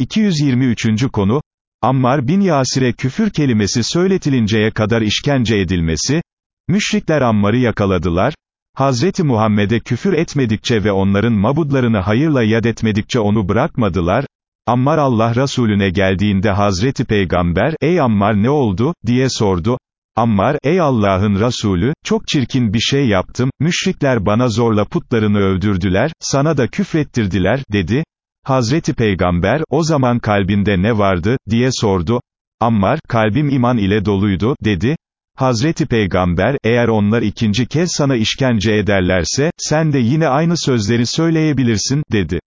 223. konu, Ammar bin Yasir'e küfür kelimesi söyletilinceye kadar işkence edilmesi, müşrikler Ammar'ı yakaladılar, Hazreti Muhammed'e küfür etmedikçe ve onların mabudlarını hayırla yad etmedikçe onu bırakmadılar, Ammar Allah Resulüne geldiğinde Hazreti Peygamber, ey Ammar ne oldu, diye sordu, Ammar, ey Allah'ın Resulü, çok çirkin bir şey yaptım, müşrikler bana zorla putlarını övdürdüler, sana da küfrettirdiler, dedi, Hazreti Peygamber, o zaman kalbinde ne vardı, diye sordu, Ammar, kalbim iman ile doluydu, dedi, Hazreti Peygamber, eğer onlar ikinci kez sana işkence ederlerse, sen de yine aynı sözleri söyleyebilirsin, dedi.